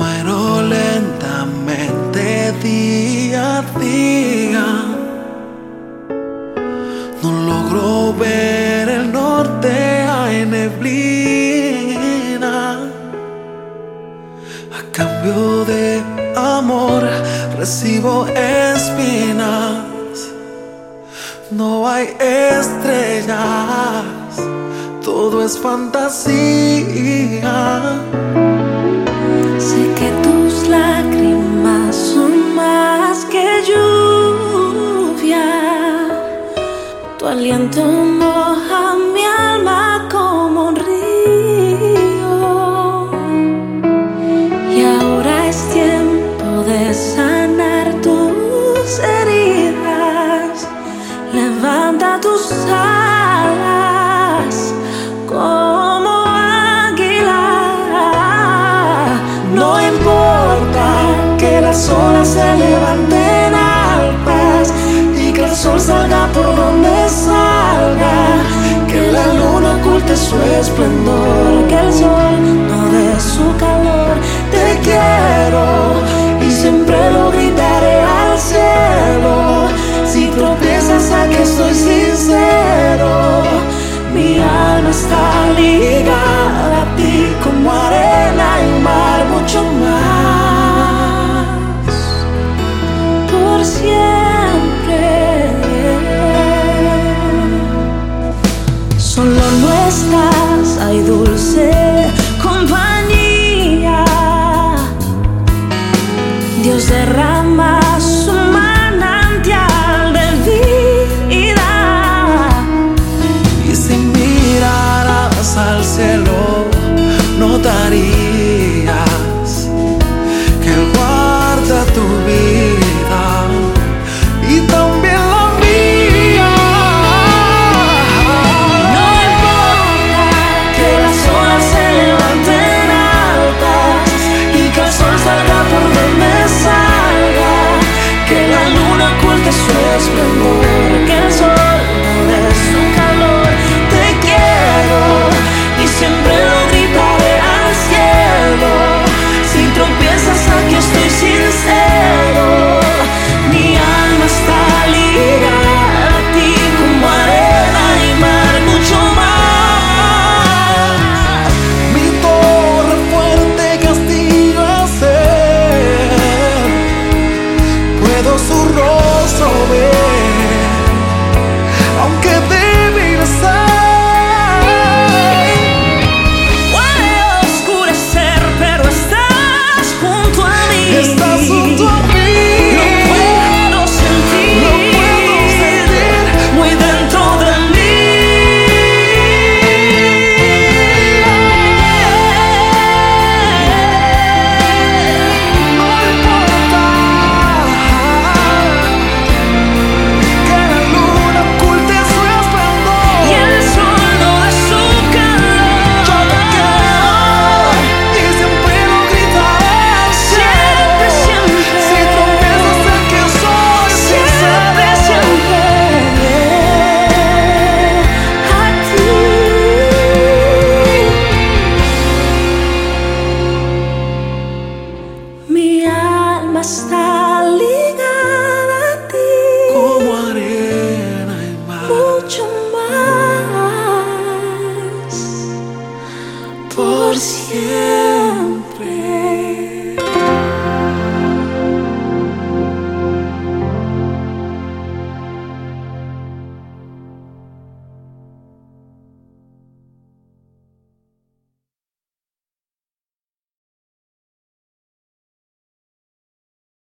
Muero lentamente día a día. No logro ver el norte, hay neblina. A cambio de amor recibo espinas. No hay estrellas, todo es fantasía. Tu aliento moja mi alma como un río. Y ahora es tiempo de sanar tus heridas. Levanta tus alas como águila. No importa que las olas se levanten altas y que el sol salga por salga,